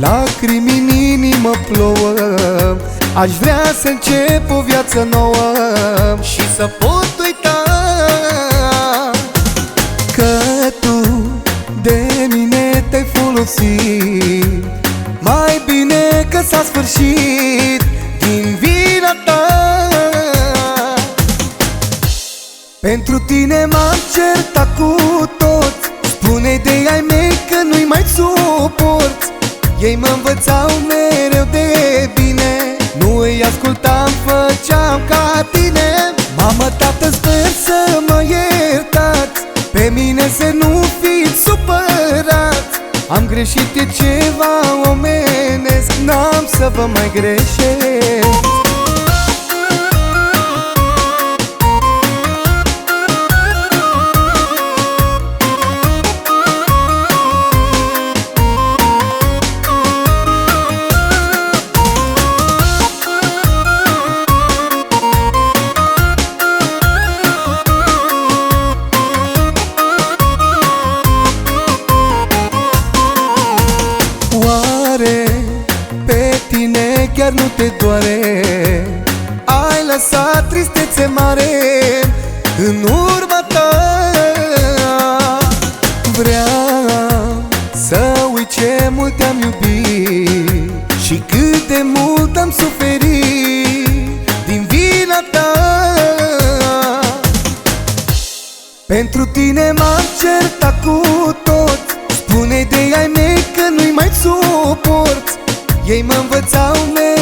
în inimă plouă. Aș vrea să încep o viață nouă Și să pot uita Că tu de mine te-ai folosit. Mai bine că s-a sfârșit din vina ta. Pentru tine m-am certat cu toți. Spune de ai mei că nu-i mai suport Ei mă învățau mereu de bine. Nu îi ascultam, făceam ca tine. Mamă, tată, sper să mă iertați. Pe mine să nu fiți supărați. Am greșit, e ceva omenesc. N-am să vă mai greșesc tine chiar nu te doare. Ai lăsat tristețe mare în urma ta. Vreau să uit ce mult te-am iubit Și cât de mult am suferit din vina ta. Pentru tine m-am certat cu toți Spune de ai mei că nu-i mai suport. Ei mă învățau mereu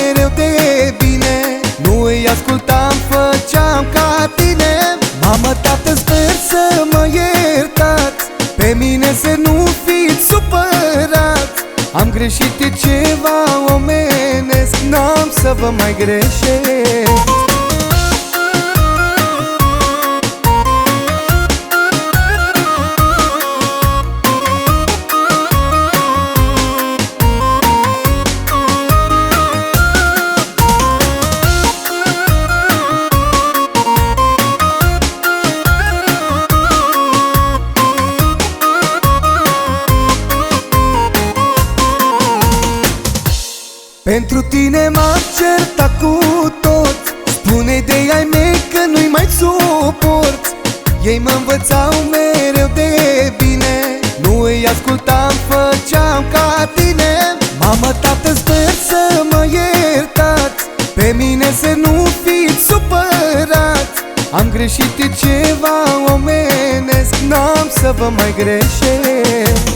Mamă, tată, sper să mă iertați. Pe mine să nu fiți supărați. Am greșit, e ceva omenesc N-am să vă mai greșesc Pentru tine m-am certat cu toți. Spune de ai mei că nu-i mai suport. Ei mă învățau mereu de bine. Nu îi ascultam, făceam ca tine. Mamă, tată, sper să mă iertați. Pe mine să nu fiți supărați. Am greșit, e ceva omenesc. N-am să vă mai greșesc